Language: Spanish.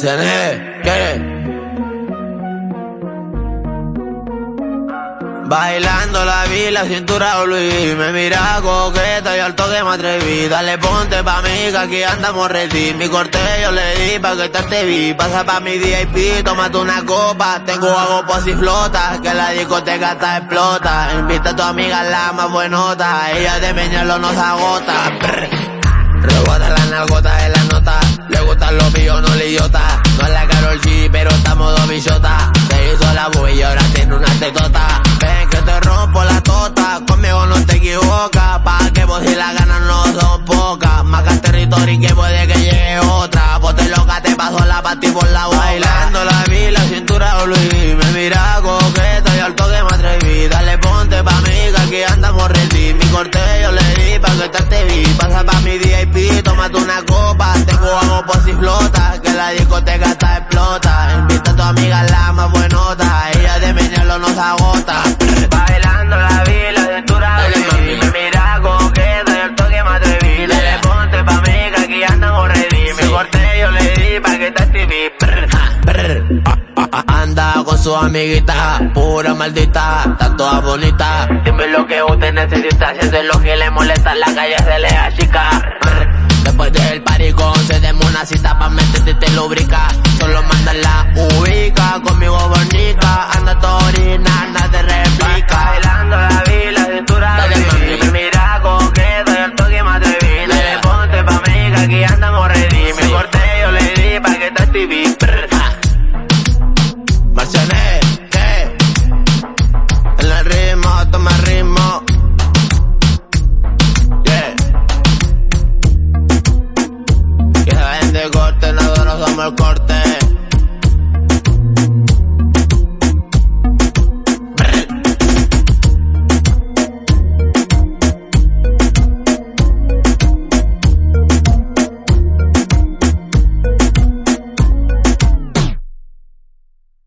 ¿qué? Bailando la vi, la cintura Luis. Me mira coqueta y al toque me atreví. Dale ponte pa' mí que aquí andamos ready. Mi corte yo le di pa' que te vi Pasa pa' mi VIP, tómate una copa. Tengo agua por si flota Que la discoteca está explota. Invita a tu amiga la más buenota. Ella de meñarlo no se agota. Rebota la nalgota de la nota. Le gustan los pillos, no le idiota bichotas Se hizo la bulla y ahora tiene una tetota. Ven que te rompo la tota. Conmigo no te equivocas. Pa' que vos y la ganas no son pocas. Marca territorio y que puede que llegue otra. Vos te loca, te paso la pati por la Bailando la vi, la cintura Luis. Me mira coqueta y al toque me atreví. Dale ponte pa' mí que aquí andamos ready. Mi corte yo le di pa' que te vi. Pasa pa' mi día tómate una copa, tengo agua por si flota, que la discoteca está su amiguita, pura maldita, está toda bonita. Dime lo que usted necesita, si es lo que le molesta, la calle se le chica. Después del paricón se demos una cita pa' meterte te lubrica. Solo manda la ubica, conmigo bonita, anda torina, nada de réplica. Bailando la vila, cintura mira coqueta y el toque atreví. Dale, ponte pa' mí que aquí andamos me cortes